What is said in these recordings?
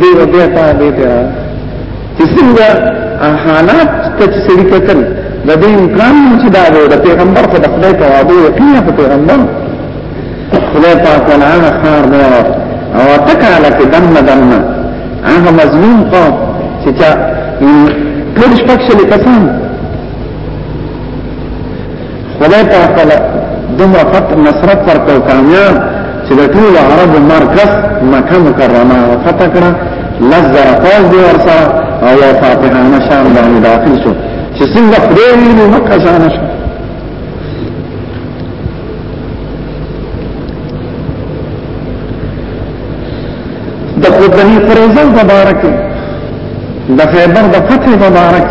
دی و بیا تا دی پیرا چې څنګه حالات ته چې سړي کتل د دې امکان چې دا دی د پیغمبر خو د خدای په وعده یقین په پیغمبر خدای پاک ولا هغه خار دی او تکاله کې دم دم هغه مظلوم خو چې چا ټول شپږ شل کسان خدای په خپل دمر فت نصرت پر کو کامیاب چې د ټول عرب مرکز مکه مکرمه او فتح کړه لزر فوج دی ورسره او یا فاتحانه شام باندې داخل شو چې څنګه پرې ویني مکه شان شو د خدای پرېزل مبارک د خیبر د فتح مبارک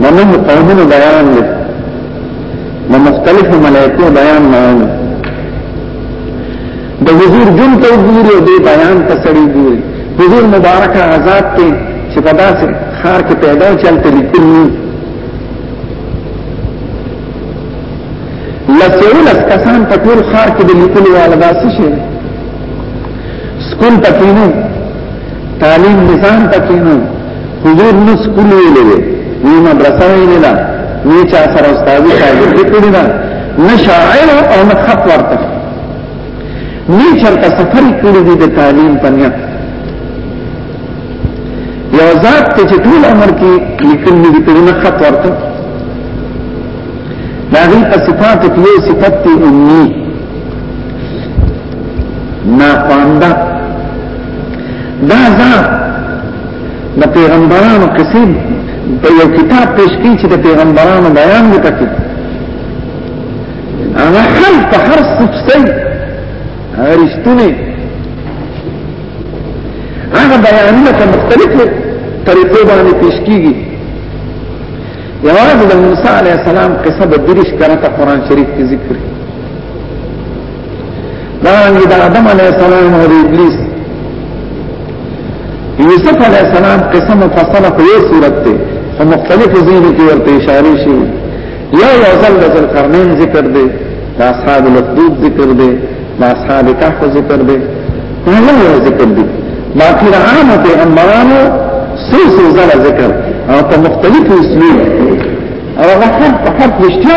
منم قومونو بیان دی نو مختلف ملائکو بیان بیان د حضور جن ته ګوري او د بیان ته سړي ګوري حضور مبارک آزاد ته چې په داسې خار کې پیدا چلته لیکل لسول اس کسان په ټول خار کې د لیکلو والا داسې شي سکول پکې نه تعلیم نظام پکې نو حضور نو سکول ویلې نو مدرسه ویلې دا نو چا سره استاد شاګرد دې کړی دا نه شاعر او نه خط ورته نه چرته سفر کړی دې د تعلیم په نیت یو ذات ته چې ټول عمر کې لیکل نه دي په نه خط ورته دا غي په صفات کې صفت امي نا خوانده دا ځان د پیغمبرانو قصې په یو کتاب پیش کی چې د پیغمبرانو بیان دی پکې هغه هر په هر څه څه هغه رښتونه هغه بیانونه په مختلفو طریقو باندې پیش کیږي یوازې د موسی علی السلام قصه د دریش کرته قران شریف کې ذکر دارنګه د آدم علی السلام او ابلیس یوسف علی السلام قسم مفصله په یو صورت ته په مختلفو ځینو کې ورته اشاره شي یا یو ځل د ذکرنین ذکر دی د اصحاب الاخدود ذکر دی د اصحاب کهف ذکر دی دا یو ذکر دی باقی د عام پیغمبرانو څو څو ځل ذکر او په مختلفو اسلوب او هغه حرف حرف نشته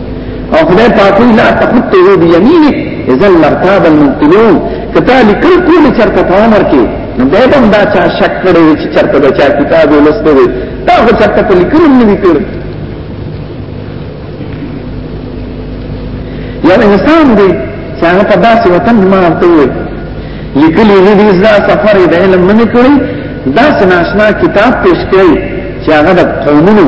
او خدای پاکوی لا تخطه بیمینه اذا لرتاب المبتلون کتا لکل کول چرته پامر کې نو به هم دا چا شک کړي چې چرته دا چا کتاب ولسته وي دا خو چرته په لیکل نه وی کړ یو انسان دی چې هغه په داسې وطن ما ته وي لیکل یې دې ځا سفر دې علم نه کړی دا سناشنا کتاب پیش کړی چې هغه د قومونو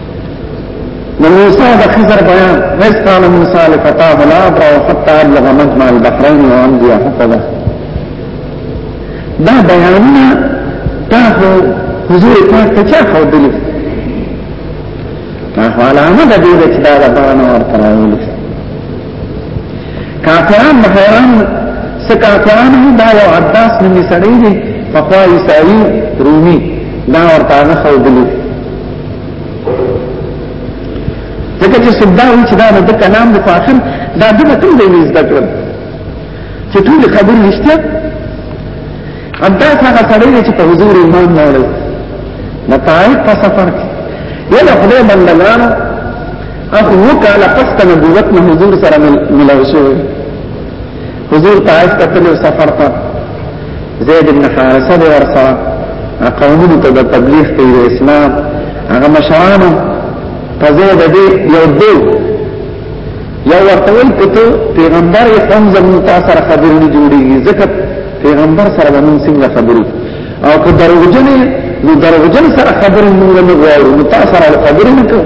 نو موسی د خضر بیان ویس قال موسی لفتا بلا برا حتا ابلغ مجمع البحرین و انبیا حفظه دا بیانونه دا خو حضور پاک ته چا ښودلي دا خو علامه ده دې چې دا د باران ورته راوړي کافران مهران څه کافران دا یو عباس نومي سړی دی فقوای ساری رومی دا ورته نه ښودلي ځکه چې سبدا وی چې دا د کلام د اخر دا د کوم دی زده کړل چې ټول خبر نشته ادا څنګه سره چې په حضور ایمان راوړل نه پای په سفر کې یلا خدای بندگان اخو وکاله پس نبوت نه حضور سره ملاوي شوی حضور طائف ته تلو سفر ته زید بن حارثه دی ورسره قومونو ته د تبلیغ ته د اسلام هغه مشرانو په زید دی یو دو یو ورته وی کته پیغمبر یې قوم زمون تاسو سره خبرې نه جوړیږي ځکه پیغمبر سره زمون څنګه خبرې او که دروغجن نو دروغجن سره خبرې موږ نه غواړو نو تاسو سره خبرې نه کوو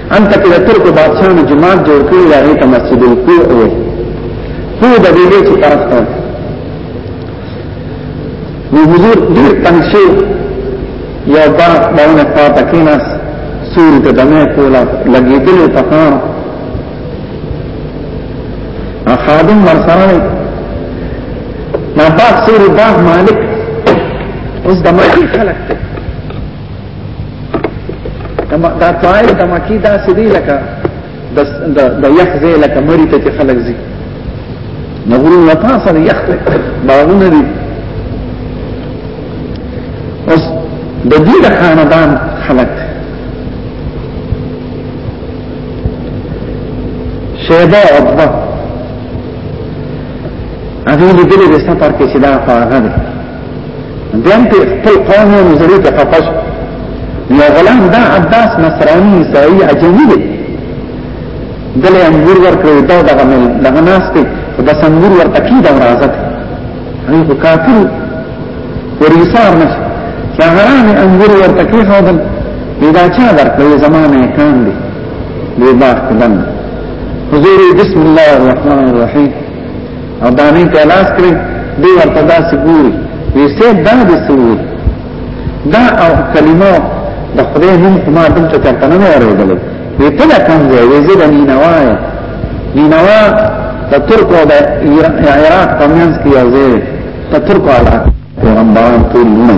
ان ته د ترکو بادشاہانو جماعت جوړ کړی دا غي ته مسجد الکو وي خو د دې دې چې طرف ته نو حضور ډیر تنشي یو بار باندې پاته کیناس سور ته دمه کولا لګیدل په خان خادم مرسره نه پاک سور باغ مالک اوس د مالک خلک ته دا طائف د مکی دا سدی لکه د یخ ځای لکه مری ته خلک زی نغرون لپاسه د یخ باغونه دي اوس د دې د خاندان خلک شیبه عطبه هغه دې دې سفر کې چې دا فارغه ده دیم په خپل قوم او نظری ته خفش یو غلام دا عباس نصرانی عیسائی عجمی دی دل انګور ورکړو دا دغه مل دغه ناس ته بس انګور ورته کی دا راځه هغه کو کافر ورېسار نشه چې غرام انګور ورته کی خو دل دا چا ورکړو زمانه کان دی دی باغ کدن حضور بسم الله الرحمن الرحیم او دانه ته لاس کړی دی ورته دا سګوري وی سه دا د سګوري دا او کلمه د خدای نوم ما دلته چرته نه اورېدل وی ته دا کوم ځای وی زه د نینوا نینوا د ترکو د عراق په منځ کې یو ځای د ترکو علاقه پیغمبران ټول نه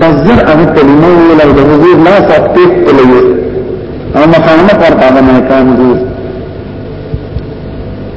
بزر هغه کلمه ویل د حضور لا ساتیت تلوي او مخامخ ورته باندې کانږي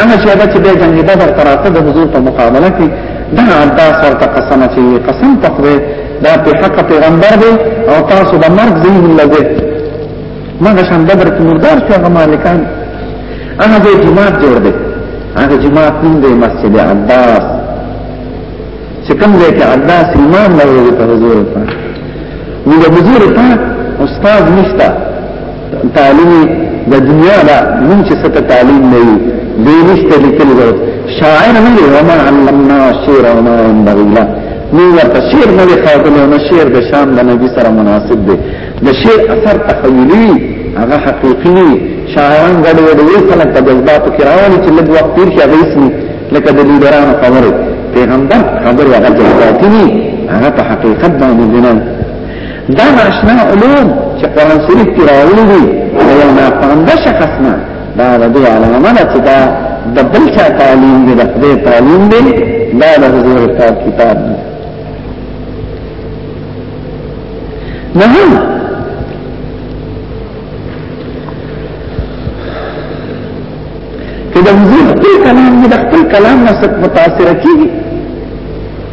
اما چې هغه چې د جنگ بدر تراته د حضور په مقابله کې دا عباس ورته قسم چې قسم تخوي دا په حق پیغمبر دی او تاسو د مرګ زین لګي مګه شان بدر کې مردار شو هغه مالکان هغه د جماعت جوړ دی هغه جماعت نوم دی مسجد عباس چې کوم ځای کې عباس امام لري په حضور پاک وی د حضور پاک استاد نشته تعلیم د دنیا دا مونږ چې ست تعلیم نه وي دې نشته لیکل غوښت شاعر نه دی وما علمنا شعر وما ينبغي له نو ورته شعر نه دی خاطر نه شعر د شام د نبی سره مناسب دی د شعر اثر تخیلی هغه حقیقی شاعران غړي وړي خلک په جذباتو کې راوړي چې لږ وخت تیر شي هغه اسمي لکه د لیډرانو خبره پیغمبر خبره هغه جذباتي هغه په حقیقت باندې نه دا ناشنا علوم چې قرآن شریف کې راغلي دي یو ناپانده شخص نه دا د دې علامه ده چې دا د بل چا تعلیم دی د خدای تعلیم دی دا د حضور پاک کتاب دی نه که د حضور خپل کلام دی د خپل کلام نه متاثر کیږي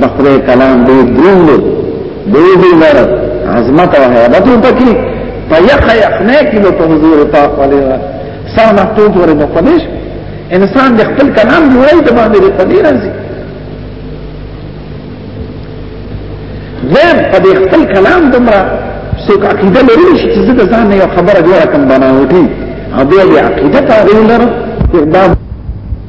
د خدای کلام دې درون دې دې دې لار عظمت او هیبت پکې په یخ یخ نه کې په حضور پاک علیه سره مکتوب ورې نو پدیش انسان د خپل کلام جوړي د باندې په دې راځي زم په دې خپل کلام دمرا څوک عقیده لري چې زه د ځان یو خبره جوړه کوم بناوټي او دې عقیده ته غوړم